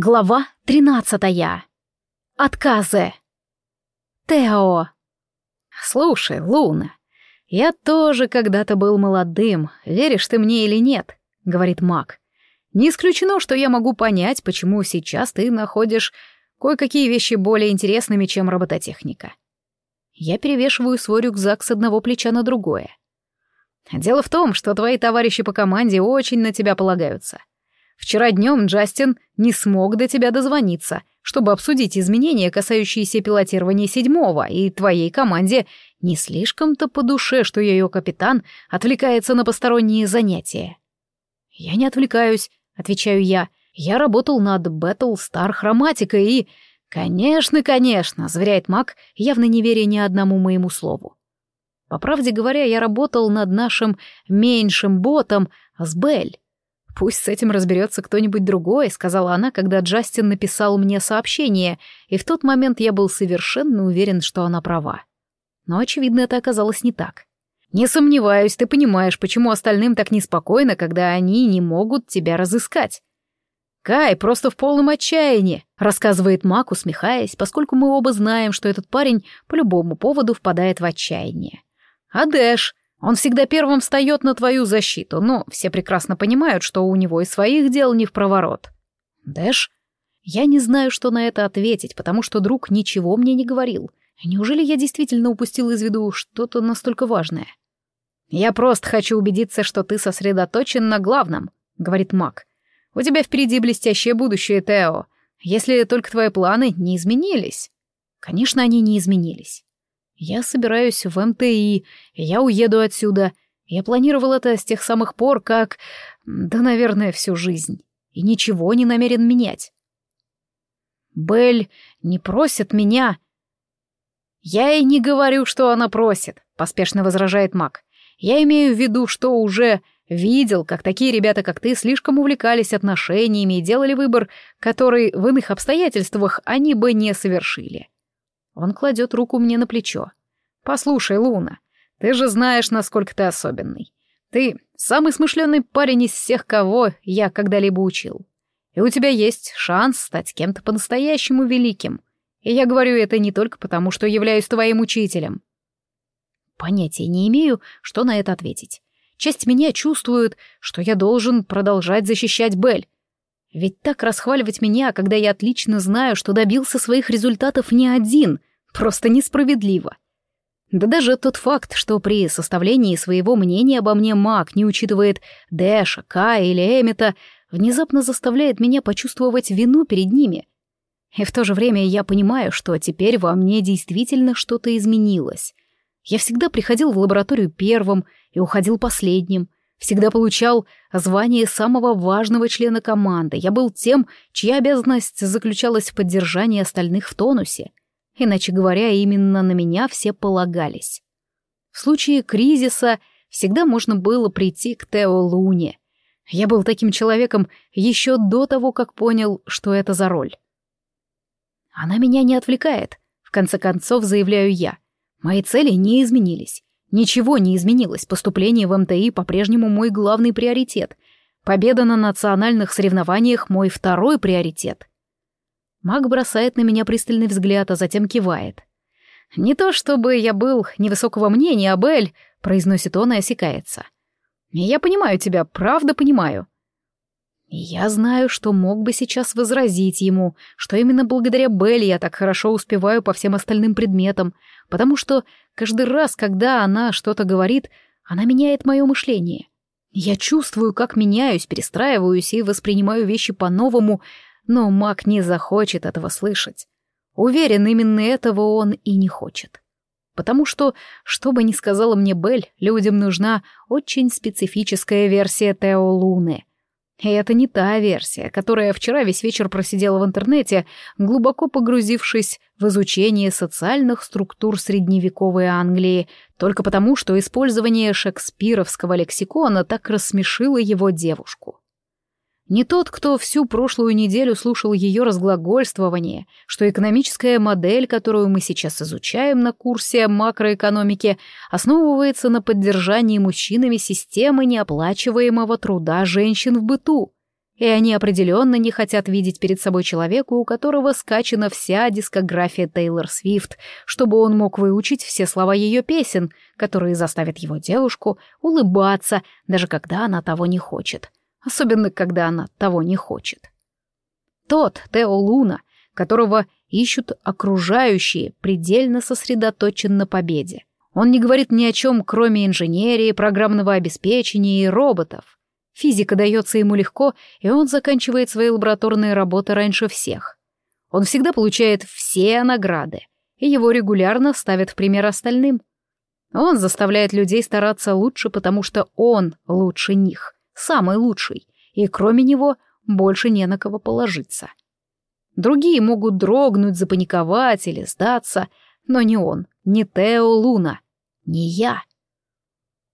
Глава тринадцатая. Отказы. Тео. Слушай, Луна, я тоже когда-то был молодым, веришь ты мне или нет, говорит Мак. Не исключено, что я могу понять, почему сейчас ты находишь кое-какие вещи более интересными, чем робототехника. Я перевешиваю свой рюкзак с одного плеча на другое. Дело в том, что твои товарищи по команде очень на тебя полагаются. Вчера днем Джастин не смог до тебя дозвониться, чтобы обсудить изменения, касающиеся пилотирования седьмого, и твоей команде не слишком-то по душе, что ее капитан отвлекается на посторонние занятия. «Я не отвлекаюсь», — отвечаю я. «Я работал над Battle Star хроматикой и...» «Конечно, конечно», — заверяет Мак, явно не веря ни одному моему слову. По правде говоря, я работал над нашим меньшим ботом с Белль. «Пусть с этим разберется кто-нибудь другой», — сказала она, когда Джастин написал мне сообщение, и в тот момент я был совершенно уверен, что она права. Но, очевидно, это оказалось не так. «Не сомневаюсь, ты понимаешь, почему остальным так неспокойно, когда они не могут тебя разыскать». «Кай просто в полном отчаянии», — рассказывает Мак, усмехаясь, поскольку мы оба знаем, что этот парень по любому поводу впадает в отчаяние. «А Дэш? Он всегда первым встает на твою защиту, но все прекрасно понимают, что у него и своих дел не в проворот. Дэш? Я не знаю, что на это ответить, потому что друг ничего мне не говорил. Неужели я действительно упустил из виду что-то настолько важное? «Я просто хочу убедиться, что ты сосредоточен на главном», — говорит Мак. «У тебя впереди блестящее будущее, Тео, если только твои планы не изменились». Конечно, они не изменились. Я собираюсь в МТИ, я уеду отсюда. Я планировал это с тех самых пор, как... Да, наверное, всю жизнь. И ничего не намерен менять. Белль не просит меня... Я и не говорю, что она просит, поспешно возражает Мак. Я имею в виду, что уже видел, как такие ребята, как ты, слишком увлекались отношениями и делали выбор, который в иных обстоятельствах они бы не совершили. Он кладет руку мне на плечо. «Послушай, Луна, ты же знаешь, насколько ты особенный. Ты самый смышленый парень из всех, кого я когда-либо учил. И у тебя есть шанс стать кем-то по-настоящему великим. И я говорю это не только потому, что являюсь твоим учителем». Понятия не имею, что на это ответить. Часть меня чувствует, что я должен продолжать защищать Бель. Ведь так расхваливать меня, когда я отлично знаю, что добился своих результатов не один, Просто несправедливо. Да даже тот факт, что при составлении своего мнения обо мне маг не учитывает Дэша, Кая или Эмита, внезапно заставляет меня почувствовать вину перед ними. И в то же время я понимаю, что теперь во мне действительно что-то изменилось. Я всегда приходил в лабораторию первым и уходил последним, всегда получал звание самого важного члена команды. Я был тем, чья обязанность заключалась в поддержании остальных в тонусе. Иначе говоря, именно на меня все полагались. В случае кризиса всегда можно было прийти к Тео Луне. Я был таким человеком еще до того, как понял, что это за роль. Она меня не отвлекает, в конце концов заявляю я. Мои цели не изменились. Ничего не изменилось, поступление в МТИ по-прежнему мой главный приоритет. Победа на национальных соревнованиях мой второй приоритет. Маг бросает на меня пристальный взгляд, а затем кивает. «Не то чтобы я был невысокого мнения об Эль», — произносит он и осекается. «Я понимаю тебя, правда понимаю». я знаю, что мог бы сейчас возразить ему, что именно благодаря Белле я так хорошо успеваю по всем остальным предметам, потому что каждый раз, когда она что-то говорит, она меняет мое мышление. Я чувствую, как меняюсь, перестраиваюсь и воспринимаю вещи по-новому, но маг не захочет этого слышать. Уверен, именно этого он и не хочет. Потому что, что бы ни сказала мне Бель, людям нужна очень специфическая версия Тео Луны. И это не та версия, которая вчера весь вечер просидела в интернете, глубоко погрузившись в изучение социальных структур средневековой Англии, только потому, что использование шекспировского лексикона так рассмешило его девушку. Не тот, кто всю прошлую неделю слушал ее разглагольствование, что экономическая модель, которую мы сейчас изучаем на курсе макроэкономики, основывается на поддержании мужчинами системы неоплачиваемого труда женщин в быту. и они определенно не хотят видеть перед собой человека, у которого скачана вся дискография Тейлор Свифт, чтобы он мог выучить все слова ее песен, которые заставят его девушку улыбаться, даже когда она того не хочет. Особенно, когда она того не хочет. Тот Тео Луна, которого ищут окружающие, предельно сосредоточен на победе. Он не говорит ни о чем, кроме инженерии, программного обеспечения и роботов. Физика дается ему легко, и он заканчивает свои лабораторные работы раньше всех. Он всегда получает все награды, и его регулярно ставят в пример остальным. Он заставляет людей стараться лучше, потому что он лучше них, самый лучший, и кроме него больше не на кого положиться. Другие могут дрогнуть, запаниковать или сдаться, но не он, не Тео Луна, не я.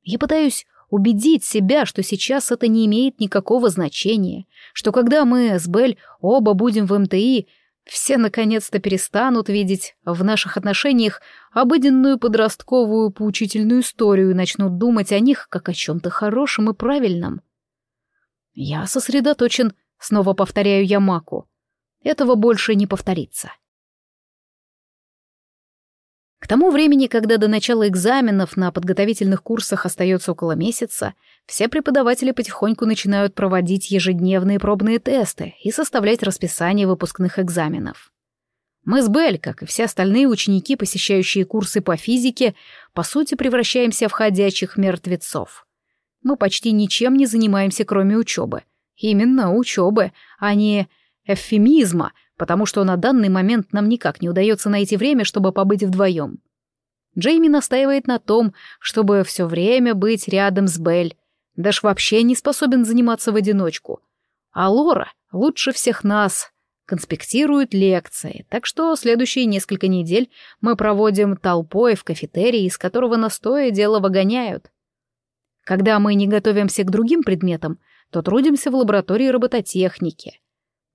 Я пытаюсь убедить себя, что сейчас это не имеет никакого значения, что когда мы с Бель оба будем в МТИ, все наконец-то перестанут видеть в наших отношениях обыденную подростковую поучительную историю и начнут думать о них как о чем-то хорошем и правильном. Я сосредоточен, снова повторяю я Маку. Этого больше не повторится. К тому времени, когда до начала экзаменов на подготовительных курсах остается около месяца, все преподаватели потихоньку начинают проводить ежедневные пробные тесты и составлять расписание выпускных экзаменов. Мы с Белль, как и все остальные ученики, посещающие курсы по физике, по сути превращаемся в ходячих мертвецов. Мы почти ничем не занимаемся, кроме учебы. Именно учебы, а не эвфемизма — потому что на данный момент нам никак не удается найти время, чтобы побыть вдвоем. Джейми настаивает на том, чтобы все время быть рядом с Белль. Дэш вообще не способен заниматься в одиночку. А Лора лучше всех нас конспектирует лекции, так что следующие несколько недель мы проводим толпой в кафетерии, из которого настоя дело выгоняют. Когда мы не готовимся к другим предметам, то трудимся в лаборатории робототехники.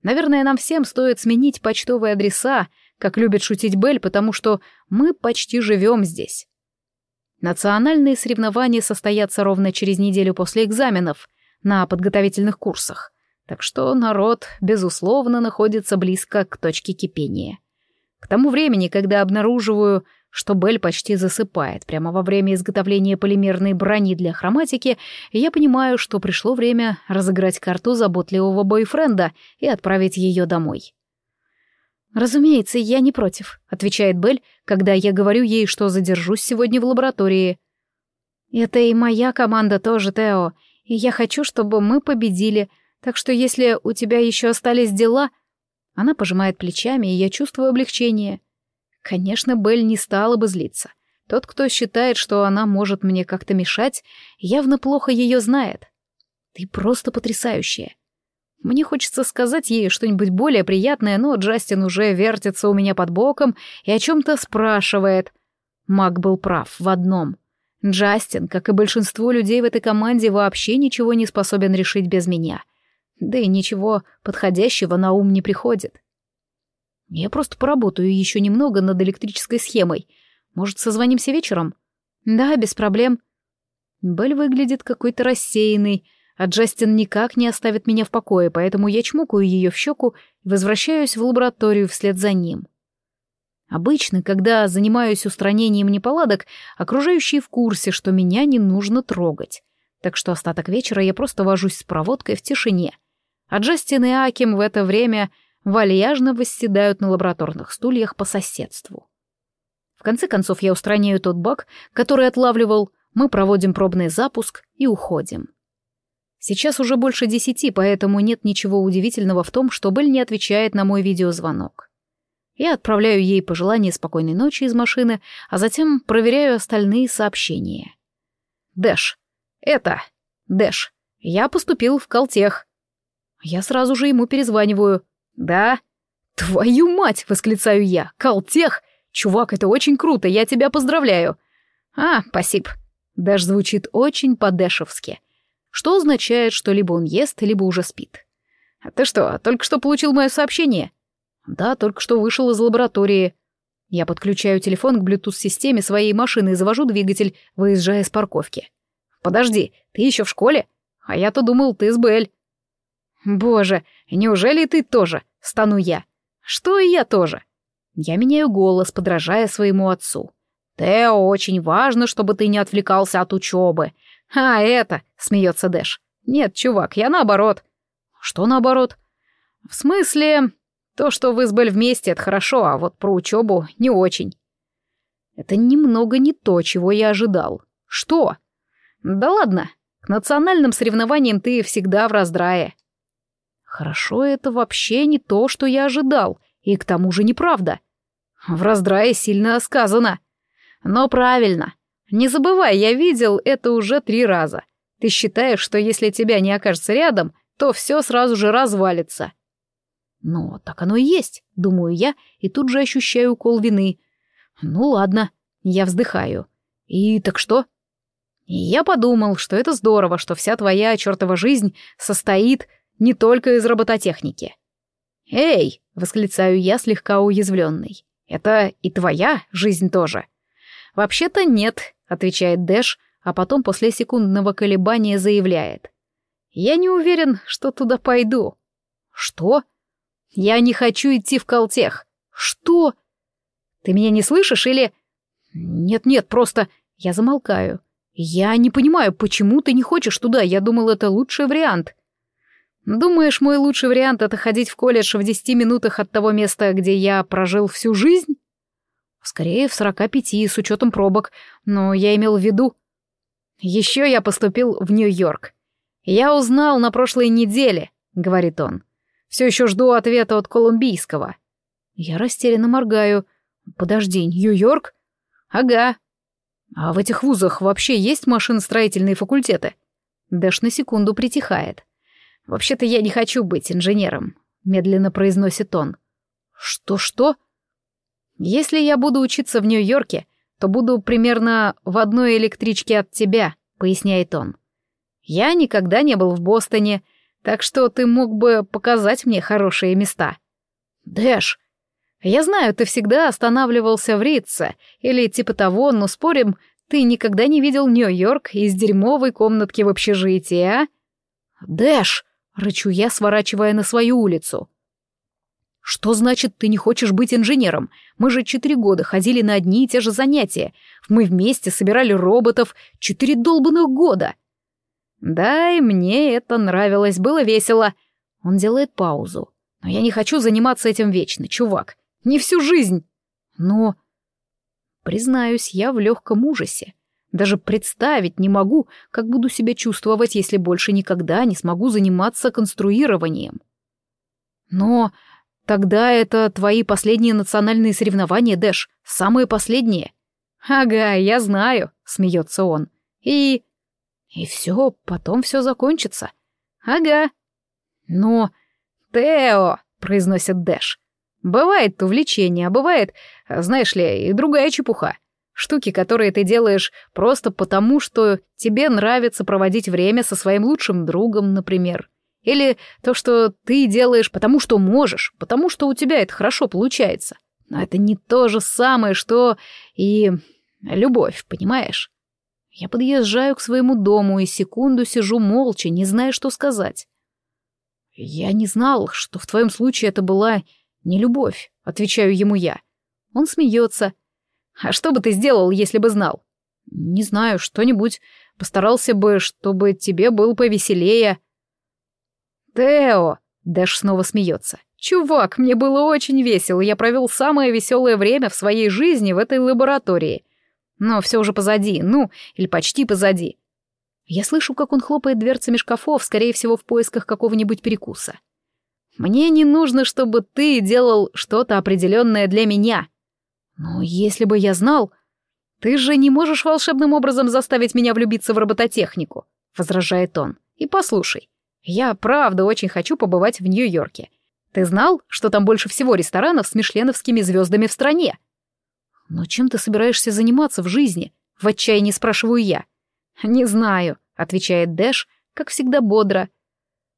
Наверное, нам всем стоит сменить почтовые адреса, как любит шутить Белль, потому что мы почти живем здесь. Национальные соревнования состоятся ровно через неделю после экзаменов на подготовительных курсах, так что народ, безусловно, находится близко к точке кипения. К тому времени, когда обнаруживаю, что Белль почти засыпает прямо во время изготовления полимерной брони для хроматики, я понимаю, что пришло время разыграть карту заботливого бойфренда и отправить ее домой. «Разумеется, я не против», — отвечает Белль, когда я говорю ей, что задержусь сегодня в лаборатории. «Это и моя команда тоже, Тео, и я хочу, чтобы мы победили, так что если у тебя еще остались дела...» Она пожимает плечами, и я чувствую облегчение — Конечно, Белль не стала бы злиться. Тот, кто считает, что она может мне как-то мешать, явно плохо ее знает. Ты просто потрясающая. Мне хочется сказать ей что-нибудь более приятное, но Джастин уже вертится у меня под боком и о чем-то спрашивает. Мак был прав в одном. Джастин, как и большинство людей в этой команде, вообще ничего не способен решить без меня. Да и ничего подходящего на ум не приходит. Я просто поработаю еще немного над электрической схемой. Может, созвонимся вечером? Да, без проблем. Белль выглядит какой-то рассеянный, а Джастин никак не оставит меня в покое, поэтому я чмокаю ее в щеку и возвращаюсь в лабораторию вслед за ним. Обычно, когда занимаюсь устранением неполадок, окружающие в курсе, что меня не нужно трогать. Так что остаток вечера я просто вожусь с проводкой в тишине. А Джастин и Аким в это время вальяжно восседают на лабораторных стульях по соседству. В конце концов я устраняю тот баг, который отлавливал, мы проводим пробный запуск и уходим. Сейчас уже больше десяти, поэтому нет ничего удивительного в том, что Белль не отвечает на мой видеозвонок. Я отправляю ей пожелание спокойной ночи из машины, а затем проверяю остальные сообщения. «Дэш, это... Дэш, я поступил в Колтех». Я сразу же ему перезваниваю. «Да?» «Твою мать!» — восклицаю я. «Калтех! Чувак, это очень круто, я тебя поздравляю!» «А, спасибо!» Дэш звучит очень по-дэшевски, что означает, что либо он ест, либо уже спит. «А ты что, только что получил мое сообщение?» «Да, только что вышел из лаборатории». Я подключаю телефон к Bluetooth-системе своей машины и завожу двигатель, выезжая с парковки. «Подожди, ты еще в школе? А я-то думал, ты с Белль». Боже, неужели ты тоже? Стану я. Что и я тоже. Я меняю голос, подражая своему отцу. Тео, очень важно, чтобы ты не отвлекался от учебы. А это, смеется Дэш. Нет, чувак, я наоборот. Что наоборот? В смысле, то, что вы с Бель вместе, это хорошо, а вот про учебу не очень. Это немного не то, чего я ожидал. Что? Да ладно, к национальным соревнованиям ты всегда в раздрае. Хорошо, это вообще не то, что я ожидал, и к тому же неправда. В раздрае сильно сказано. Но правильно. Не забывай, я видел это уже три раза. Ты считаешь, что если тебя не окажется рядом, то все сразу же развалится. Но так оно и есть, думаю я, и тут же ощущаю укол вины. Ну ладно, я вздыхаю. И так что? И я подумал, что это здорово, что вся твоя чертова жизнь состоит не только из робототехники. «Эй!» — восклицаю я, слегка уязвленный. «Это и твоя жизнь тоже?» «Вообще-то нет», — отвечает Дэш, а потом после секундного колебания заявляет. «Я не уверен, что туда пойду». «Что?» «Я не хочу идти в колтех». «Что?» «Ты меня не слышишь или...» «Нет-нет, просто...» Я замолкаю. «Я не понимаю, почему ты не хочешь туда? Я думал, это лучший вариант». «Думаешь, мой лучший вариант — это ходить в колледж в десяти минутах от того места, где я прожил всю жизнь?» «Скорее, в сорока пяти, с учетом пробок, но я имел в виду...» «Еще я поступил в Нью-Йорк. Я узнал на прошлой неделе», — говорит он. «Все еще жду ответа от колумбийского». Я растерянно моргаю. «Подожди, Нью-Йорк?» «Ага. А в этих вузах вообще есть машиностроительные факультеты?» Дэш на секунду притихает. «Вообще-то я не хочу быть инженером», — медленно произносит он. «Что-что?» «Если я буду учиться в Нью-Йорке, то буду примерно в одной электричке от тебя», — поясняет он. «Я никогда не был в Бостоне, так что ты мог бы показать мне хорошие места». «Дэш, я знаю, ты всегда останавливался в Ритце, или типа того, но спорим, ты никогда не видел Нью-Йорк из дерьмовой комнатки в общежитии, а?» «Дэш!» — рычу я, сворачивая на свою улицу. «Что значит, ты не хочешь быть инженером? Мы же четыре года ходили на одни и те же занятия. Мы вместе собирали роботов четыре долбанных года». «Да, и мне это нравилось, было весело». Он делает паузу. «Но я не хочу заниматься этим вечно, чувак. Не всю жизнь. Но... Признаюсь, я в легком ужасе. Даже представить не могу, как буду себя чувствовать, если больше никогда не смогу заниматься конструированием. Но тогда это твои последние национальные соревнования, Дэш, самые последние. Ага, я знаю, смеется он. И... И все, потом все закончится. Ага. Но... Тео, произносит Дэш. Бывает увлечение, а бывает, знаешь ли, и другая чепуха. Штуки, которые ты делаешь просто потому, что тебе нравится проводить время со своим лучшим другом, например. Или то, что ты делаешь потому, что можешь, потому что у тебя это хорошо получается. Но это не то же самое, что и любовь, понимаешь? Я подъезжаю к своему дому и секунду сижу молча, не зная, что сказать. Я не знал, что в твоем случае это была «Не любовь», — отвечаю ему я. Он смеется. «А что бы ты сделал, если бы знал?» «Не знаю, что-нибудь. Постарался бы, чтобы тебе было повеселее». «Тео!» — Дэш снова смеется. «Чувак, мне было очень весело. Я провел самое веселое время в своей жизни в этой лаборатории. Но все уже позади, ну, или почти позади. Я слышу, как он хлопает дверцами шкафов, скорее всего, в поисках какого-нибудь перекуса. Мне не нужно, чтобы ты делал что-то определенное для меня. Но если бы я знал... Ты же не можешь волшебным образом заставить меня влюбиться в робототехнику, возражает он. И послушай, я правда очень хочу побывать в Нью-Йорке. Ты знал, что там больше всего ресторанов с мишленовскими звездами в стране? Но чем ты собираешься заниматься в жизни? В отчаянии спрашиваю я. Не знаю, отвечает Дэш, как всегда бодро.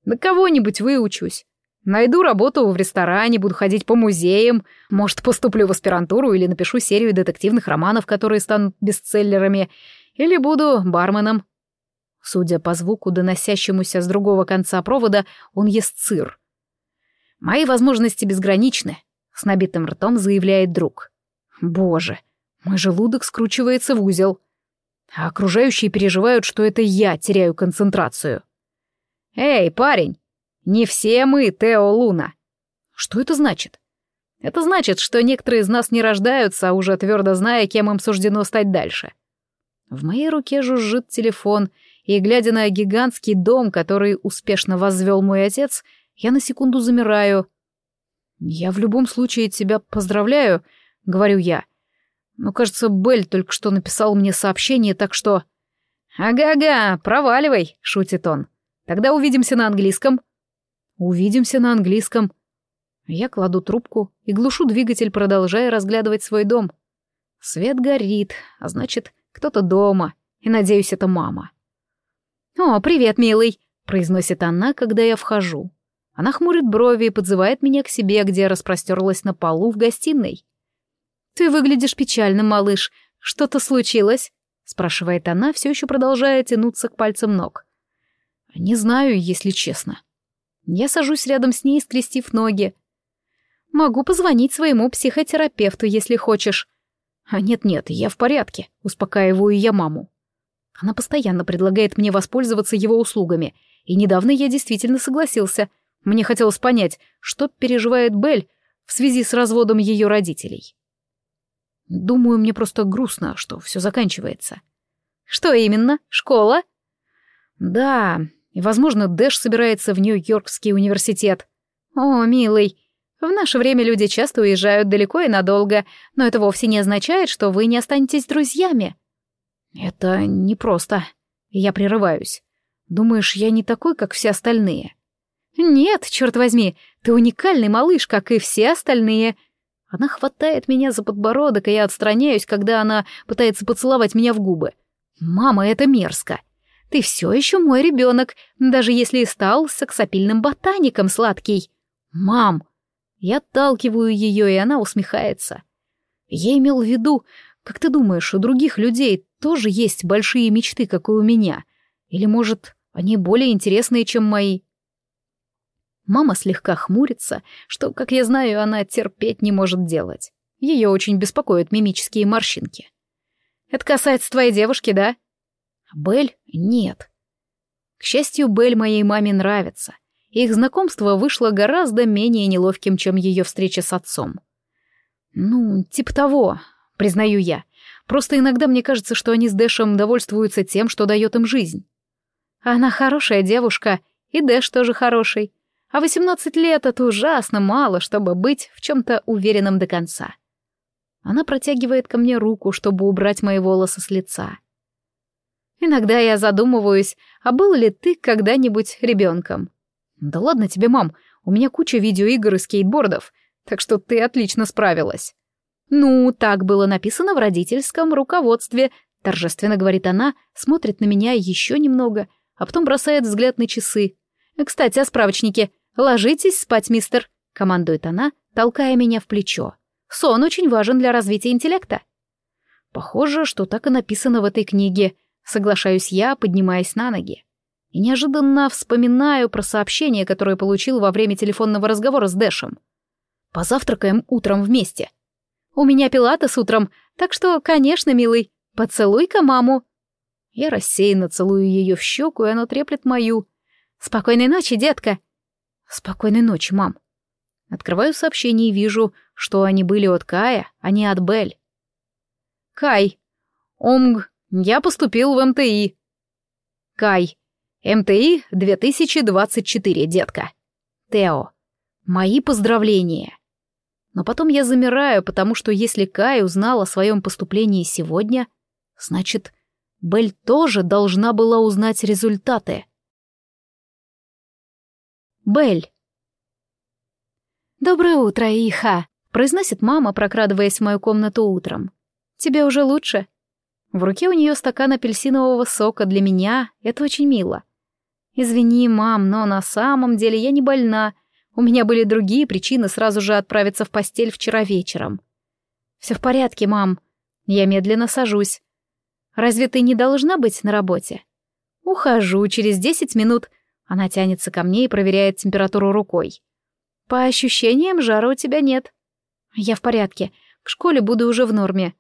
На кого-нибудь выучусь. Найду работу в ресторане, буду ходить по музеям, может, поступлю в аспирантуру или напишу серию детективных романов, которые станут бестселлерами, или буду барменом. Судя по звуку, доносящемуся с другого конца провода, он ест сыр. «Мои возможности безграничны», — с набитым ртом заявляет друг. «Боже, мой желудок скручивается в узел. А окружающие переживают, что это я теряю концентрацию». «Эй, парень, не все мы Тео Луна». «Что это значит?» «Это значит, что некоторые из нас не рождаются, а уже твердо зная, кем им суждено стать дальше». В моей руке жужжит телефон, и, глядя на гигантский дом, который успешно возвел мой отец, я на секунду замираю. «Я в любом случае тебя поздравляю», — говорю я. «Но, кажется, Белль только что написал мне сообщение, так что...» «Ага-ага, проваливай», — шутит он. «Тогда увидимся на английском». «Увидимся на английском». Я кладу трубку и глушу двигатель, продолжая разглядывать свой дом. Свет горит, а значит, кто-то дома, и, надеюсь, это мама. «О, привет, милый», — произносит она, когда я вхожу. Она хмурит брови и подзывает меня к себе, где распростерлась на полу в гостиной. «Ты выглядишь печальным, малыш. Что-то случилось?» — спрашивает она, все еще продолжая тянуться к пальцам ног. «Не знаю, если честно». Я сажусь рядом с ней, скрестив ноги. «Могу позвонить своему психотерапевту, если хочешь». «А нет-нет, я в порядке», — успокаиваю я маму. Она постоянно предлагает мне воспользоваться его услугами, и недавно я действительно согласился. Мне хотелось понять, что переживает Белль в связи с разводом ее родителей. Думаю, мне просто грустно, что все заканчивается. Что именно? Школа? Да, и, возможно, Дэш собирается в Нью-Йоркский университет. О, милый, в наше время люди часто уезжают далеко и надолго, но это вовсе не означает, что вы не останетесь друзьями. Это непросто. Я прерываюсь. Думаешь, я не такой, как все остальные? Нет, черт возьми, ты уникальный малыш, как и все остальные. Она хватает меня за подбородок, и я отстраняюсь, когда она пытается поцеловать меня в губы. Мама, это мерзко. Ты все еще мой ребенок, даже если и стал сексапильным ботаником сладкий. Мам! Я отталкиваю ее, и она усмехается. Я имел в виду, как ты думаешь, у других людей тоже есть большие мечты, как и у меня? Или, может, они более интересные, чем мои?» Мама слегка хмурится, что, как я знаю, она терпеть не может делать. Ее очень беспокоят мимические морщинки. «Это касается твоей девушки, да?» «Бель? Нет». К счастью, Бель моей маме нравится. Их знакомство вышло гораздо менее неловким, чем ее встреча с отцом. «Ну, типа того признаю я. Просто иногда мне кажется, что они с Дэшем довольствуются тем, что дает им жизнь. Она хорошая девушка, и Дэш тоже хороший. А 18 лет — это ужасно мало, чтобы быть в чем-то уверенным до конца. Она протягивает ко мне руку, чтобы убрать мои волосы с лица. Иногда я задумываюсь, а был ли ты когда-нибудь ребенком? Да ладно тебе, мам, у меня куча видеоигр и скейтбордов, так что ты отлично справилась. «Ну, так было написано в родительском руководстве», — торжественно говорит она, смотрит на меня еще немного, а потом бросает взгляд на часы. «Кстати, о справочнике. Ложитесь спать, мистер», — командует она, толкая меня в плечо. «Сон очень важен для развития интеллекта». Похоже, что так и написано в этой книге, соглашаюсь я, поднимаясь на ноги. И неожиданно вспоминаю про сообщение, которое получил во время телефонного разговора с Дэшем. «Позавтракаем утром вместе», у меня пилатес утром, так что, конечно, милый, поцелуй-ка маму. Я рассеянно целую ее в щеку, и она треплет мою. Спокойной ночи, детка. Спокойной ночи, мам. Открываю сообщение и вижу, что они были от Кая, а не от Бель. Кай. Омг. Я поступил в МТИ. Кай. МТИ 2024, детка. Тео. Мои поздравления. Но потом я замираю, потому что если Кай узнал о своем поступлении сегодня, значит, Бель тоже должна была узнать результаты. Бель. «Доброе утро, Иха», — произносит мама, прокрадываясь в мою комнату утром. «Тебе уже лучше?» В руке у нее стакан апельсинового сока для меня, это очень мило. «Извини, мам, но на самом деле я не больна, у меня были другие причины сразу же отправиться в постель вчера вечером. «Все в порядке, мам». Я медленно сажусь. «Разве ты не должна быть на работе?» Ухожу через десять минут. Она тянется ко мне и проверяет температуру рукой. По ощущениям, жара у тебя нет. Я в порядке. К школе буду уже в норме.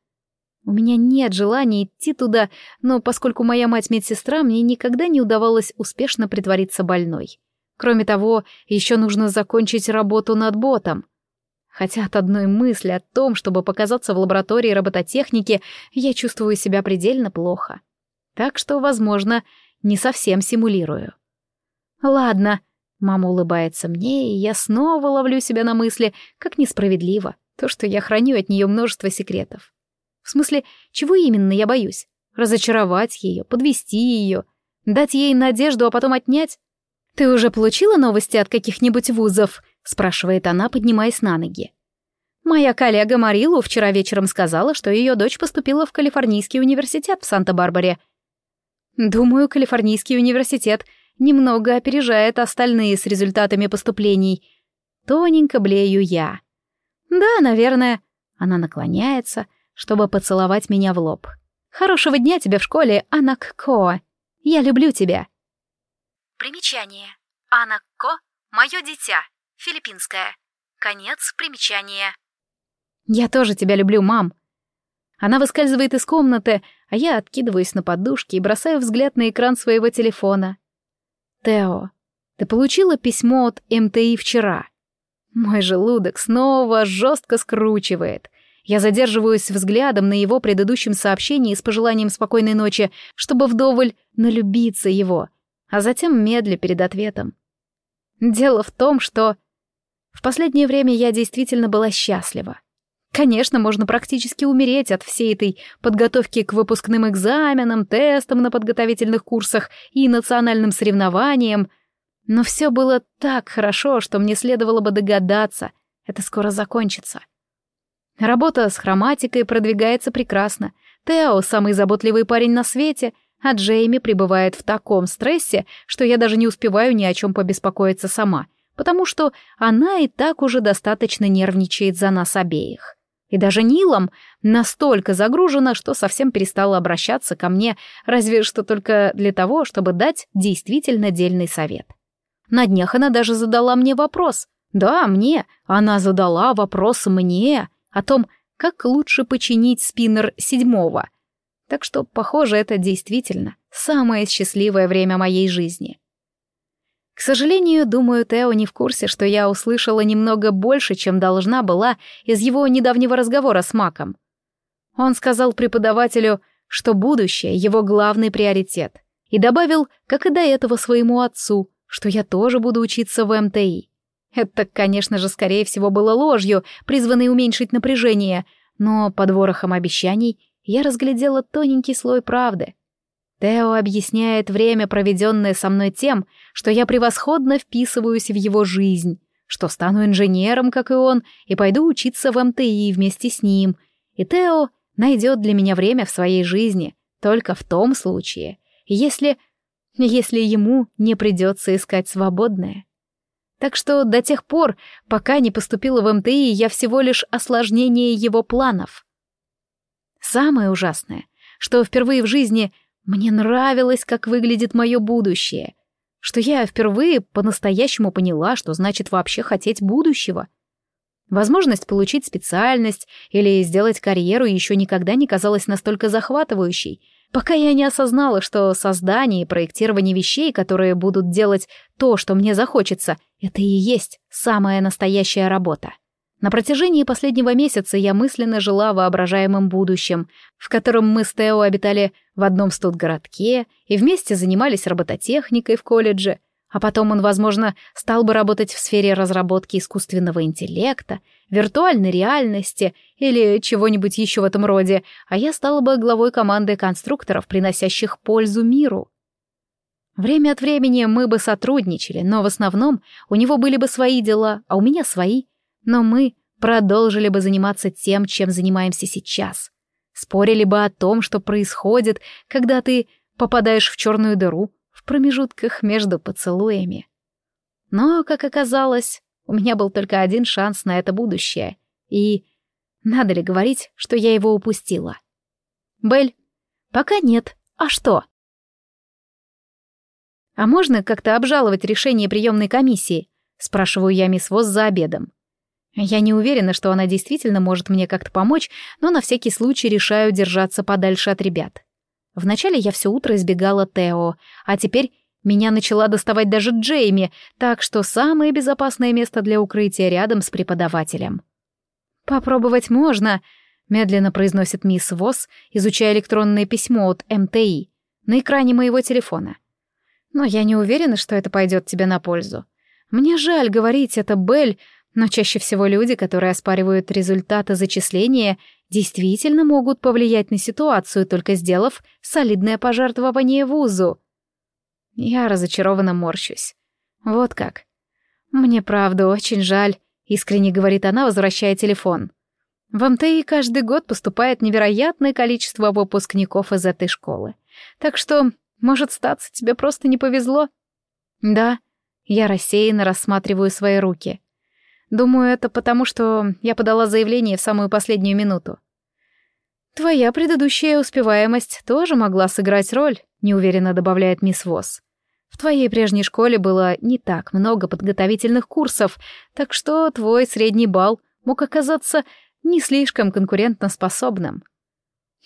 У меня нет желания идти туда, но поскольку моя мать медсестра, мне никогда не удавалось успешно притвориться больной. Кроме того, еще нужно закончить работу над ботом. Хотя от одной мысли о том, чтобы показаться в лаборатории робототехники, я чувствую себя предельно плохо. Так что, возможно, не совсем симулирую. Ладно, мама улыбается мне, и я снова ловлю себя на мысли, как несправедливо, то, что я храню от нее множество секретов. В смысле, чего именно я боюсь? Разочаровать ее, подвести ее, дать ей надежду, а потом отнять? «Ты уже получила новости от каких-нибудь вузов?» — спрашивает она, поднимаясь на ноги. Моя коллега Марилу вчера вечером сказала, что ее дочь поступила в Калифорнийский университет в Санта-Барбаре. Думаю, Калифорнийский университет немного опережает остальные с результатами поступлений. Тоненько блею я. Да, наверное. Она наклоняется, чтобы поцеловать меня в лоб. Хорошего дня тебе в школе, Анак Ко. Я люблю тебя. Примечание. Анак Ко — мое дитя, филиппинское. Конец примечания. Я тоже тебя люблю, мам. Она выскальзывает из комнаты, а я откидываюсь на подушке и бросаю взгляд на экран своего телефона. «Тео, ты получила письмо от МТИ вчера?» Мой желудок снова жестко скручивает. Я задерживаюсь взглядом на его предыдущем сообщении с пожеланием спокойной ночи, чтобы вдоволь налюбиться его, а затем медля перед ответом. Дело в том, что в последнее время я действительно была счастлива. Конечно, можно практически умереть от всей этой подготовки к выпускным экзаменам, тестам на подготовительных курсах и национальным соревнованиям, но все было так хорошо, что мне следовало бы догадаться, это скоро закончится. Работа с хроматикой продвигается прекрасно. Тео — самый заботливый парень на свете, а Джейми пребывает в таком стрессе, что я даже не успеваю ни о чем побеспокоиться сама, потому что она и так уже достаточно нервничает за нас обеих и даже Нилом настолько загружена, что совсем перестала обращаться ко мне, разве что только для того, чтобы дать действительно дельный совет. На днях она даже задала мне вопрос. Да, мне. Она задала вопрос мне о том, как лучше починить спиннер седьмого. Так что, похоже, это действительно самое счастливое время моей жизни. К сожалению, думаю, Тео не в курсе, что я услышала немного больше, чем должна была из его недавнего разговора с Маком. Он сказал преподавателю, что будущее — его главный приоритет, и добавил, как и до этого своему отцу, что я тоже буду учиться в МТИ. Это, конечно же, скорее всего, было ложью, призванной уменьшить напряжение, но под ворохом обещаний я разглядела тоненький слой правды — Тео объясняет время, проведенное со мной тем, что я превосходно вписываюсь в его жизнь, что стану инженером, как и он, и пойду учиться в МТИ вместе с ним. И Тео найдет для меня время в своей жизни только в том случае, если... если ему не придется искать свободное. Так что до тех пор, пока не поступила в МТИ, я всего лишь осложнение его планов. Самое ужасное, что впервые в жизни мне нравилось, как выглядит мое будущее, что я впервые по-настоящему поняла, что значит вообще хотеть будущего. Возможность получить специальность или сделать карьеру еще никогда не казалась настолько захватывающей, пока я не осознала, что создание и проектирование вещей, которые будут делать то, что мне захочется, это и есть самая настоящая работа. На протяжении последнего месяца я мысленно жила воображаемым будущим, в котором мы с Тео обитали в одном студгородке и вместе занимались робототехникой в колледже, а потом он, возможно, стал бы работать в сфере разработки искусственного интеллекта, виртуальной реальности или чего-нибудь еще в этом роде, а я стала бы главой команды конструкторов, приносящих пользу миру. Время от времени мы бы сотрудничали, но в основном у него были бы свои дела, а у меня свои — но мы продолжили бы заниматься тем, чем занимаемся сейчас. Спорили бы о том, что происходит, когда ты попадаешь в черную дыру в промежутках между поцелуями. Но, как оказалось, у меня был только один шанс на это будущее. И надо ли говорить, что я его упустила? Бель, пока нет. А что? «А можно как-то обжаловать решение приемной комиссии?» — спрашиваю я мисс Воз за обедом. Я не уверена, что она действительно может мне как-то помочь, но на всякий случай решаю держаться подальше от ребят. Вначале я все утро избегала Тео, а теперь меня начала доставать даже Джейми, так что самое безопасное место для укрытия рядом с преподавателем. «Попробовать можно», — медленно произносит мисс Восс, изучая электронное письмо от МТИ на экране моего телефона. «Но я не уверена, что это пойдет тебе на пользу. Мне жаль говорить это, Белль, но чаще всего люди, которые оспаривают результаты зачисления, действительно могут повлиять на ситуацию, только сделав солидное пожертвование вузу. Я разочарованно морщусь. Вот как. Мне правда очень жаль, искренне говорит она, возвращая телефон. В МТИ каждый год поступает невероятное количество выпускников из этой школы. Так что, может статься, тебе просто не повезло. Да, я рассеянно рассматриваю свои руки. Думаю, это потому, что я подала заявление в самую последнюю минуту. Твоя предыдущая успеваемость тоже могла сыграть роль, неуверенно добавляет мисс Восс. В твоей прежней школе было не так много подготовительных курсов, так что твой средний балл мог оказаться не слишком конкурентоспособным.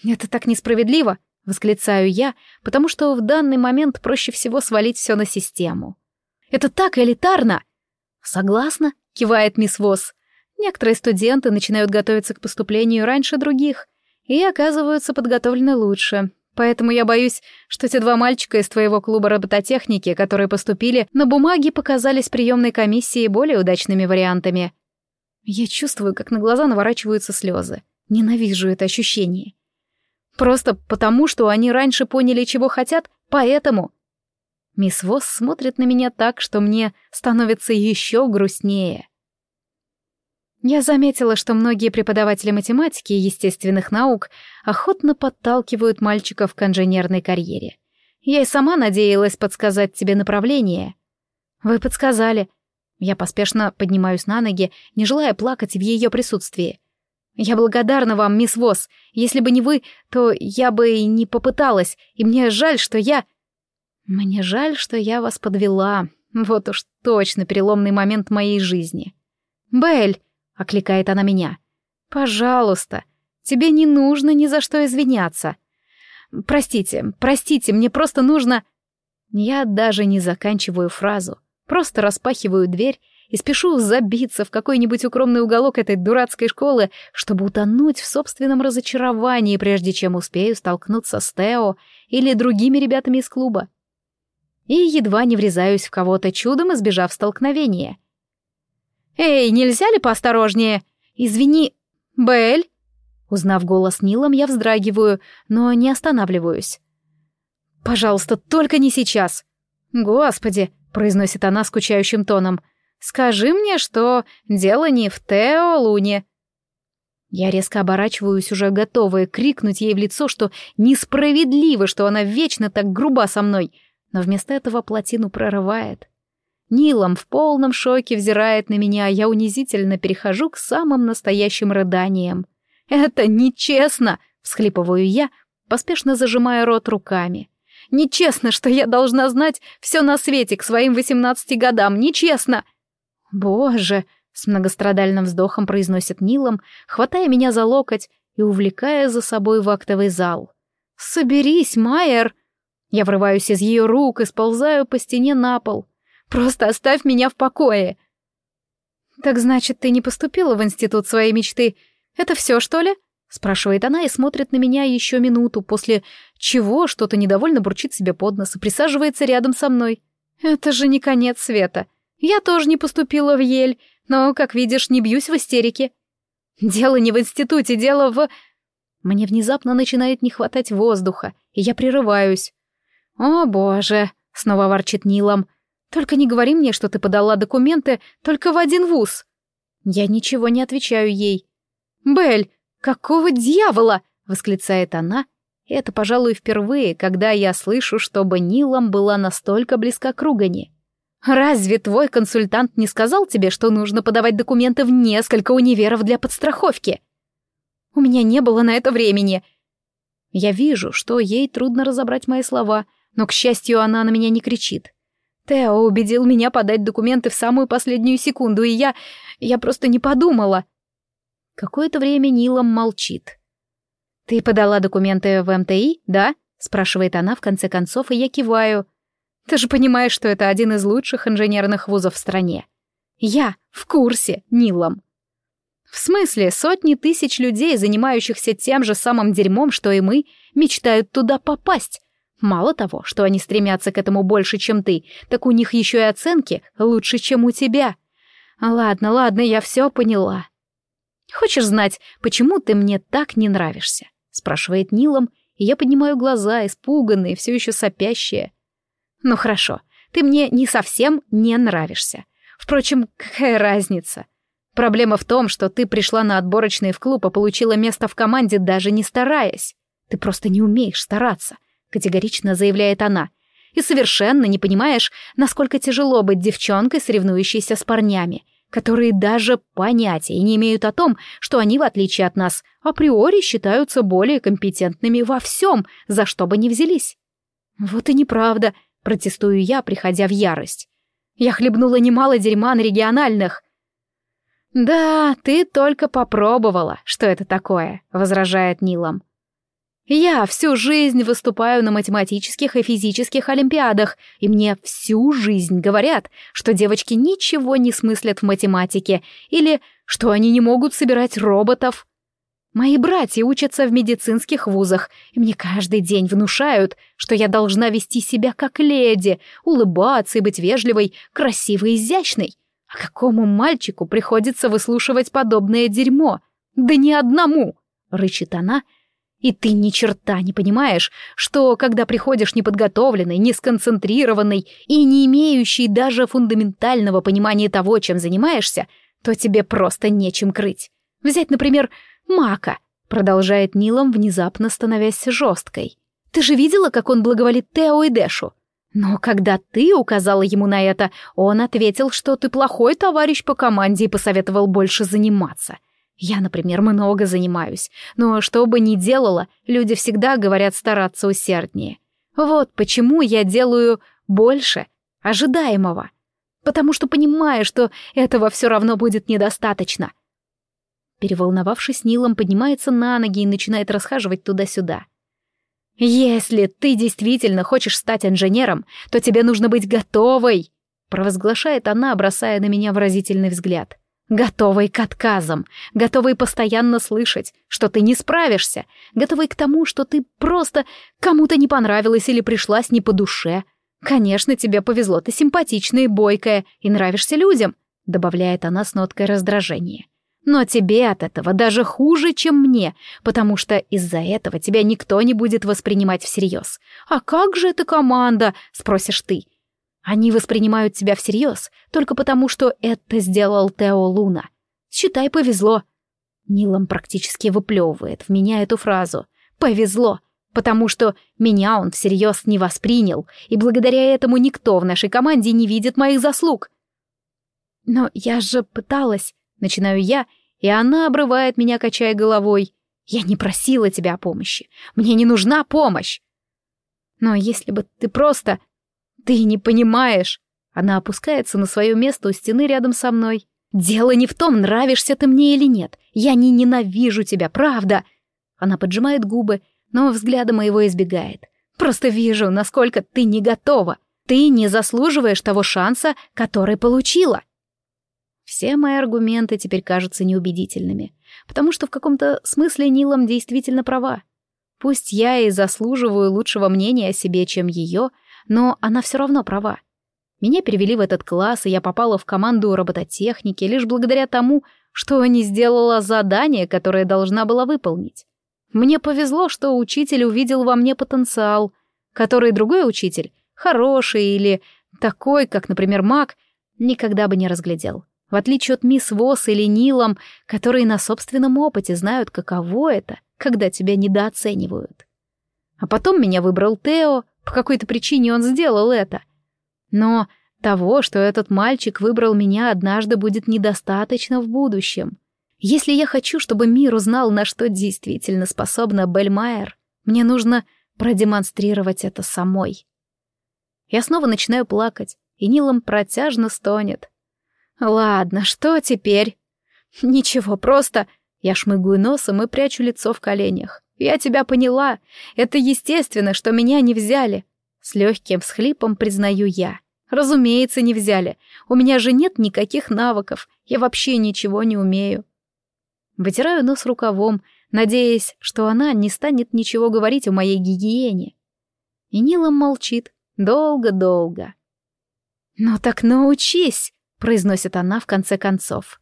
Это так несправедливо, восклицаю я, потому что в данный момент проще всего свалить все на систему. Это так элитарно. Согласна, кивает мисс Восс. Некоторые студенты начинают готовиться к поступлению раньше других и оказываются подготовлены лучше. Поэтому я боюсь, что те два мальчика из твоего клуба робототехники, которые поступили, на бумаге показались приемной комиссии более удачными вариантами. Я чувствую, как на глаза наворачиваются слезы. Ненавижу это ощущение. Просто потому, что они раньше поняли, чего хотят, поэтому Мисс Восс смотрит на меня так, что мне становится еще грустнее. Я заметила, что многие преподаватели математики и естественных наук охотно подталкивают мальчиков к инженерной карьере. Я и сама надеялась подсказать тебе направление. Вы подсказали. Я поспешно поднимаюсь на ноги, не желая плакать в ее присутствии. Я благодарна вам, мисс Восс. Если бы не вы, то я бы и не попыталась, и мне жаль, что я... Мне жаль, что я вас подвела. Вот уж точно переломный момент моей жизни. «Белль!» — окликает она меня. «Пожалуйста, тебе не нужно ни за что извиняться. Простите, простите, мне просто нужно...» Я даже не заканчиваю фразу, просто распахиваю дверь и спешу забиться в какой-нибудь укромный уголок этой дурацкой школы, чтобы утонуть в собственном разочаровании, прежде чем успею столкнуться с Тео или другими ребятами из клуба и едва не врезаюсь в кого-то чудом, избежав столкновения. «Эй, нельзя ли поосторожнее? Извини, Белль?» Узнав голос Нилом, я вздрагиваю, но не останавливаюсь. «Пожалуйста, только не сейчас!» «Господи!» — произносит она скучающим тоном. «Скажи мне, что дело не в Тео Луне». Я резко оборачиваюсь, уже готовая крикнуть ей в лицо, что несправедливо, что она вечно так груба со мной — но вместо этого плотину прорывает. Нилом в полном шоке взирает на меня, а я унизительно перехожу к самым настоящим рыданиям. «Это нечестно!» — всхлипываю я, поспешно зажимая рот руками. «Нечестно, что я должна знать все на свете к своим восемнадцати годам! Нечестно!» «Боже!» — с многострадальным вздохом произносит Нилом, хватая меня за локоть и увлекая за собой в актовый зал. «Соберись, Майер!» Я врываюсь из ее рук и сползаю по стене на пол. Просто оставь меня в покое. Так значит, ты не поступила в институт своей мечты? Это все, что ли? Спрашивает она и смотрит на меня еще минуту, после чего что-то недовольно бурчит себе под нос и присаживается рядом со мной. Это же не конец света. Я тоже не поступила в Ель, но, как видишь, не бьюсь в истерике. Дело не в институте, дело в... Мне внезапно начинает не хватать воздуха, и я прерываюсь. «О, боже!» — снова ворчит Нилом. «Только не говори мне, что ты подала документы только в один вуз!» Я ничего не отвечаю ей. «Белль, какого дьявола?» — восклицает она. Это, пожалуй, впервые, когда я слышу, чтобы Нилом была настолько близка к ругани. «Разве твой консультант не сказал тебе, что нужно подавать документы в несколько универов для подстраховки?» «У меня не было на это времени», я вижу, что ей трудно разобрать мои слова, но, к счастью, она на меня не кричит. Тео убедил меня подать документы в самую последнюю секунду, и я... я просто не подумала. Какое-то время Нилом молчит. «Ты подала документы в МТИ, да?» — спрашивает она в конце концов, и я киваю. «Ты же понимаешь, что это один из лучших инженерных вузов в стране». «Я в курсе, Нилом». В смысле, сотни тысяч людей, занимающихся тем же самым дерьмом, что и мы, мечтают туда попасть, Мало того, что они стремятся к этому больше, чем ты, так у них еще и оценки лучше, чем у тебя. Ладно, ладно, я все поняла. Хочешь знать, почему ты мне так не нравишься? Спрашивает Нилом, и я поднимаю глаза, испуганные, все еще сопящие. Ну хорошо, ты мне не совсем не нравишься. Впрочем, какая разница? Проблема в том, что ты пришла на отборочный в клуб, а получила место в команде, даже не стараясь. Ты просто не умеешь стараться категорично заявляет она. И совершенно не понимаешь, насколько тяжело быть девчонкой, соревнующейся с парнями, которые даже понятия не имеют о том, что они, в отличие от нас, априори считаются более компетентными во всем, за что бы ни взялись. Вот и неправда, протестую я, приходя в ярость. Я хлебнула немало дерьма на региональных. «Да, ты только попробовала, что это такое», — возражает Нилом. Я всю жизнь выступаю на математических и физических олимпиадах, и мне всю жизнь говорят, что девочки ничего не смыслят в математике или что они не могут собирать роботов. Мои братья учатся в медицинских вузах, и мне каждый день внушают, что я должна вести себя как леди, улыбаться и быть вежливой, красивой и изящной. А какому мальчику приходится выслушивать подобное дерьмо? Да ни одному! — рычит она — и ты ни черта не понимаешь, что когда приходишь неподготовленный, несконцентрированный и не имеющий даже фундаментального понимания того, чем занимаешься, то тебе просто нечем крыть. Взять, например, Мака, продолжает Нилом, внезапно становясь жесткой. Ты же видела, как он благоволит Тео и Дэшу? Но когда ты указала ему на это, он ответил, что ты плохой товарищ по команде и посоветовал больше заниматься. Я, например, много занимаюсь, но что бы ни делала, люди всегда говорят стараться усерднее. Вот почему я делаю больше ожидаемого. Потому что понимаю, что этого все равно будет недостаточно. Переволновавшись, Нилом поднимается на ноги и начинает расхаживать туда-сюда. «Если ты действительно хочешь стать инженером, то тебе нужно быть готовой», провозглашает она, бросая на меня выразительный взгляд. Готовый к отказам, готовый постоянно слышать, что ты не справишься, готовый к тому, что ты просто кому-то не понравилась или пришлась не по душе. Конечно, тебе повезло, ты симпатичная и бойкая, и нравишься людям, добавляет она с ноткой раздражения. Но тебе от этого даже хуже, чем мне, потому что из-за этого тебя никто не будет воспринимать всерьез. А как же эта команда, спросишь ты, они воспринимают тебя всерьез только потому, что это сделал Тео Луна. Считай, повезло. Нилом практически выплевывает в меня эту фразу. Повезло, потому что меня он всерьез не воспринял, и благодаря этому никто в нашей команде не видит моих заслуг. Но я же пыталась, начинаю я, и она обрывает меня, качая головой. Я не просила тебя о помощи. Мне не нужна помощь. Но если бы ты просто «Ты не понимаешь!» Она опускается на свое место у стены рядом со мной. «Дело не в том, нравишься ты мне или нет. Я не ненавижу тебя, правда!» Она поджимает губы, но взгляда моего избегает. «Просто вижу, насколько ты не готова. Ты не заслуживаешь того шанса, который получила». Все мои аргументы теперь кажутся неубедительными, потому что в каком-то смысле Нилом действительно права. Пусть я и заслуживаю лучшего мнения о себе, чем ее, — но она все равно права. Меня перевели в этот класс, и я попала в команду робототехники лишь благодаря тому, что не сделала задание, которое должна была выполнить. Мне повезло, что учитель увидел во мне потенциал, который другой учитель, хороший или такой, как, например, Мак, никогда бы не разглядел. В отличие от мисс Восс или Нилом, которые на собственном опыте знают, каково это, когда тебя недооценивают. А потом меня выбрал Тео, по какой-то причине он сделал это. Но того, что этот мальчик выбрал меня однажды, будет недостаточно в будущем. Если я хочу, чтобы мир узнал, на что действительно способна Бельмайер, мне нужно продемонстрировать это самой. Я снова начинаю плакать, и Нилом протяжно стонет. «Ладно, что теперь?» «Ничего, просто...» Я шмыгаю носом и прячу лицо в коленях. «Я тебя поняла. Это естественно, что меня не взяли». С легким всхлипом признаю я. «Разумеется, не взяли. У меня же нет никаких навыков. Я вообще ничего не умею». Вытираю нос рукавом, надеясь, что она не станет ничего говорить о моей гигиене. И Нилом молчит долго-долго. «Ну так научись!» — произносит она в конце концов.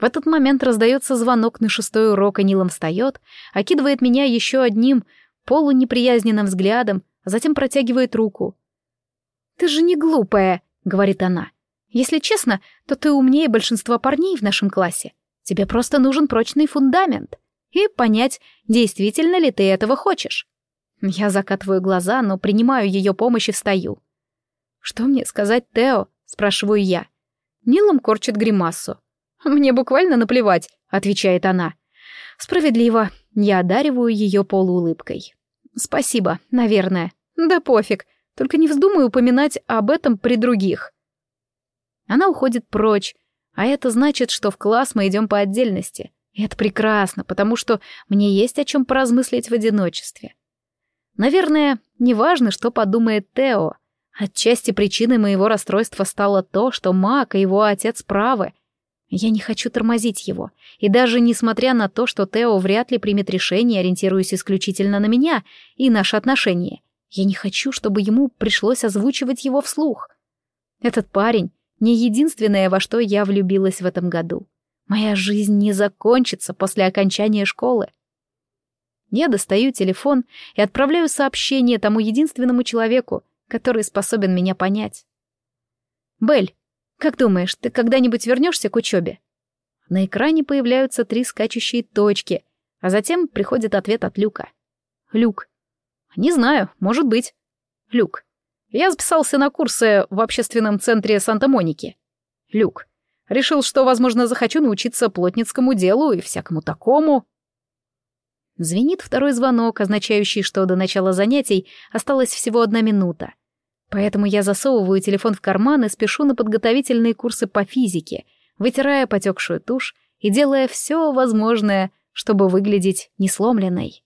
В этот момент раздается звонок на шестой урок, и Нилом встает, окидывает меня еще одним полунеприязненным взглядом, а затем протягивает руку. «Ты же не глупая», — говорит она. «Если честно, то ты умнее большинства парней в нашем классе. Тебе просто нужен прочный фундамент. И понять, действительно ли ты этого хочешь». Я закатываю глаза, но принимаю ее помощь и встаю. «Что мне сказать Тео?» — спрашиваю я. Нилом корчит гримасу. «Мне буквально наплевать», — отвечает она. «Справедливо. Я одариваю ее полуулыбкой. Спасибо, наверное. Да пофиг. Только не вздумай упоминать об этом при других». Она уходит прочь, а это значит, что в класс мы идем по отдельности. И это прекрасно, потому что мне есть о чем поразмыслить в одиночестве. Наверное, неважно, что подумает Тео. Отчасти причиной моего расстройства стало то, что Мак и его отец правы. Я не хочу тормозить его, и даже несмотря на то, что Тео вряд ли примет решение, ориентируясь исключительно на меня и наши отношения, я не хочу, чтобы ему пришлось озвучивать его вслух. Этот парень — не единственное, во что я влюбилась в этом году. Моя жизнь не закончится после окончания школы. Я достаю телефон и отправляю сообщение тому единственному человеку, который способен меня понять. «Белль, как думаешь, ты когда-нибудь вернешься к учебе?» На экране появляются три скачущие точки, а затем приходит ответ от Люка. «Люк. Не знаю, может быть. Люк. Я записался на курсы в общественном центре Санта-Моники. Люк. Решил, что, возможно, захочу научиться плотницкому делу и всякому такому. Звенит второй звонок, означающий, что до начала занятий осталась всего одна минута. Поэтому я засовываю телефон в карман и спешу на подготовительные курсы по физике, вытирая потекшую тушь и делая все возможное, чтобы выглядеть несломленной.